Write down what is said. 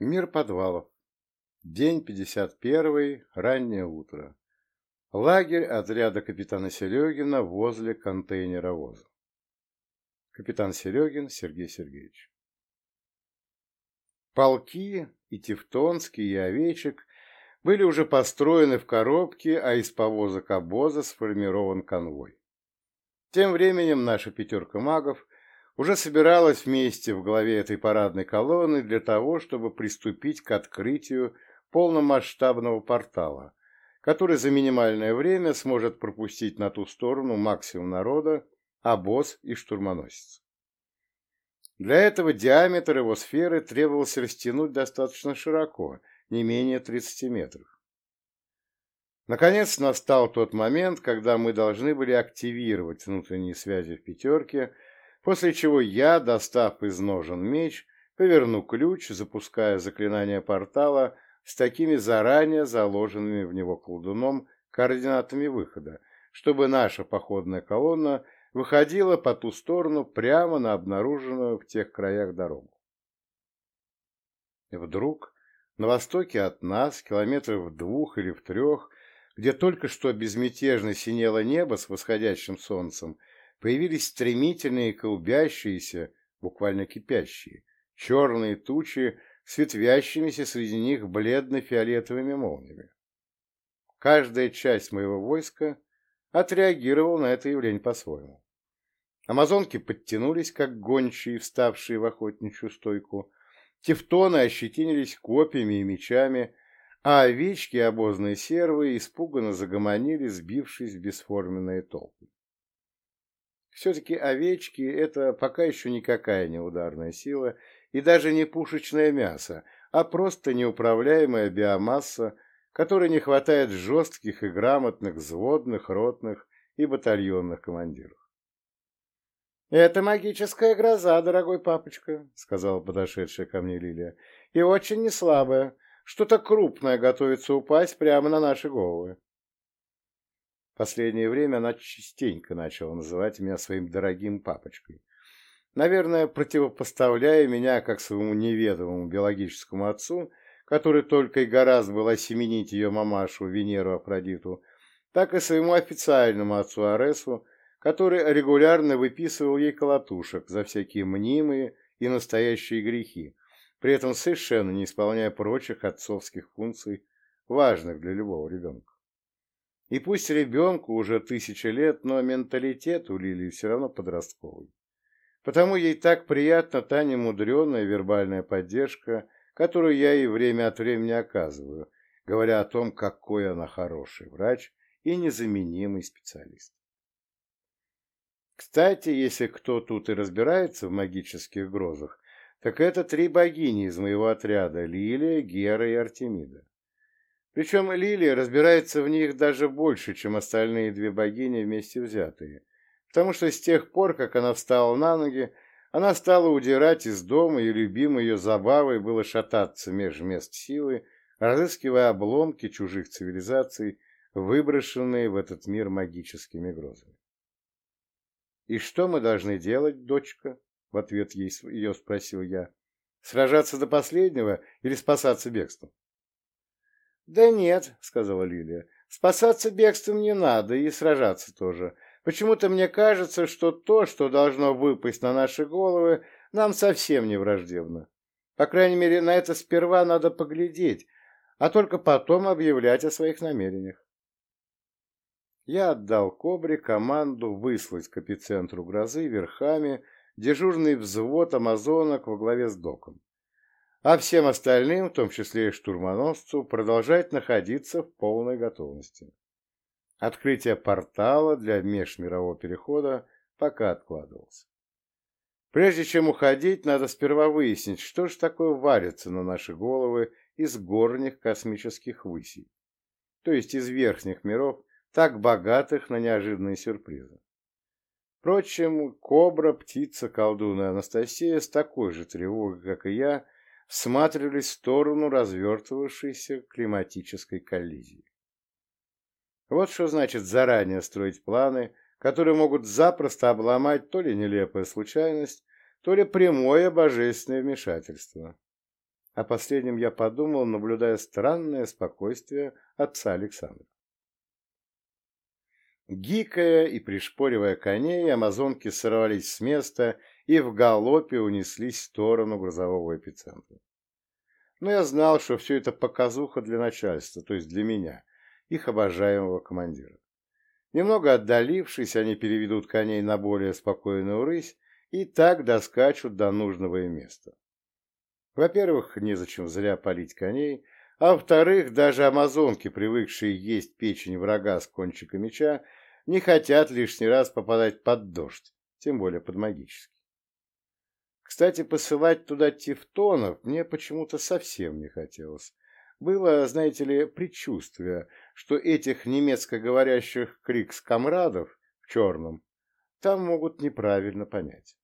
Мир подвалов. День 51, раннее утро. Лагерь отряда капитана Серегина возле контейнеровоза. Капитан Серегин Сергей Сергеевич. Полки и Тевтонский, и Овечек были уже построены в коробке, а из повозок обоза сформирован конвой. Тем временем наша пятерка магов уже собиралась вместе в главе этой парадной колонны для того, чтобы приступить к открытию полномасштабного портала, который за минимальное время сможет пропустить на ту сторону максимум народа, обоз и штурмоносец. Для этого диаметр его сферы требовался растянуть достаточно широко, не менее 30 метров. Наконец настал тот момент, когда мы должны были активировать внутренние связи в пятерке, после чего я, достав из ножен меч, поверну ключ, запуская заклинание портала с такими заранее заложенными в него колдуном координатами выхода, чтобы наша походная колонна выходила по ту сторону прямо на обнаруженную в тех краях дорогу. И вдруг на востоке от нас, километров в двух или в трех, где только что безмятежно синело небо с восходящим солнцем, появились стремительные колбящиеся, буквально кипящие, черные тучи с ветвящимися среди них бледно-фиолетовыми молниями. Каждая часть моего войска отреагировала на это явление по-своему. Амазонки подтянулись, как гончие, вставшие в охотничью стойку, тевтоны ощетинились копьями и мечами, а овечки и обозные сервы испуганно загомонили, сбившись в бесформенные толпы. Все-таки овечки – это пока еще никакая не ударная сила и даже не пушечное мясо, а просто неуправляемая биомасса, которой не хватает жестких и грамотных взводных, ротных и батальонных командиров. «Это магическая гроза, дорогой папочка», — сказала подошедшая ко мне Лилия, — «и очень неслабая. Что-то крупное готовится упасть прямо на наши головы». Последнее время она частенько начала называть меня своим дорогим папочкой. Наверное, противопоставляя меня как своему неведомому биологическому отцу, который только и гораздо был осеменить ее мамашу Венеру Афродиту, так и своему официальному отцу Аресу, который регулярно выписывал ей колотушек за всякие мнимые и настоящие грехи, при этом совершенно не исполняя прочих отцовских функций, важных для любого ребенка. И пусть ребенку уже тысяча лет, но менталитет у Лилии все равно подростковый. Потому ей так приятна та немудреная вербальная поддержка, которую я ей время от времени оказываю, говоря о том, какой она хороший врач и незаменимый специалист. Кстати, если кто тут и разбирается в магических грозах, так это три богини из моего отряда – Лилия, Гера и Артемида. Причем Лилия разбирается в них даже больше, чем остальные две богини вместе взятые, потому что с тех пор, как она встала на ноги, она стала удирать из дома, и любимой ее забавой было шататься меж мест силы, разыскивая обломки чужих цивилизаций, выброшенные в этот мир магическими грозами. «И что мы должны делать, дочка?» — в ответ ей, ее спросил я. «Сражаться до последнего или спасаться бегством?» «Да нет», — сказала Лилия, — «спасаться бегством не надо и сражаться тоже. Почему-то мне кажется, что то, что должно выпасть на наши головы, нам совсем не враждебно. По крайней мере, на это сперва надо поглядеть, а только потом объявлять о своих намерениях». Я отдал Кобре команду выслать к эпицентру грозы верхами дежурный взвод амазонок во главе с доком а всем остальным, в том числе и штурмоносцу, продолжать находиться в полной готовности. Открытие портала для межмирового перехода пока откладывалось. Прежде чем уходить, надо сперва выяснить, что же такое варится на наши головы из горних космических высей, то есть из верхних миров, так богатых на неожиданные сюрпризы. Впрочем, Кобра, птица, колдун и Анастасия с такой же тревогой, как и я, всматривались в сторону развертывавшейся климатической коллизии. Вот что значит заранее строить планы, которые могут запросто обломать то ли нелепая случайность, то ли прямое божественное вмешательство. О последнем я подумал, наблюдая странное спокойствие отца Александра. Гикая и пришпоривая коней, амазонки сорвались с места и в галопе унеслись в сторону грузового эпицентра. Но я знал, что все это показуха для начальства, то есть для меня, их обожаемого командира. Немного отдалившись, они переведут коней на более спокойную рысь и так доскачут до нужного им места. Во-первых, незачем зря палить коней, а во-вторых, даже амазонки, привыкшие есть печень врага с кончика меча, не хотят лишний раз попадать под дождь, тем более под магический. Кстати, посылать туда тевтонов мне почему-то совсем не хотелось. Было, знаете ли, предчувствие, что этих немецко говорящих крикс-комрадов в черном там могут неправильно понять.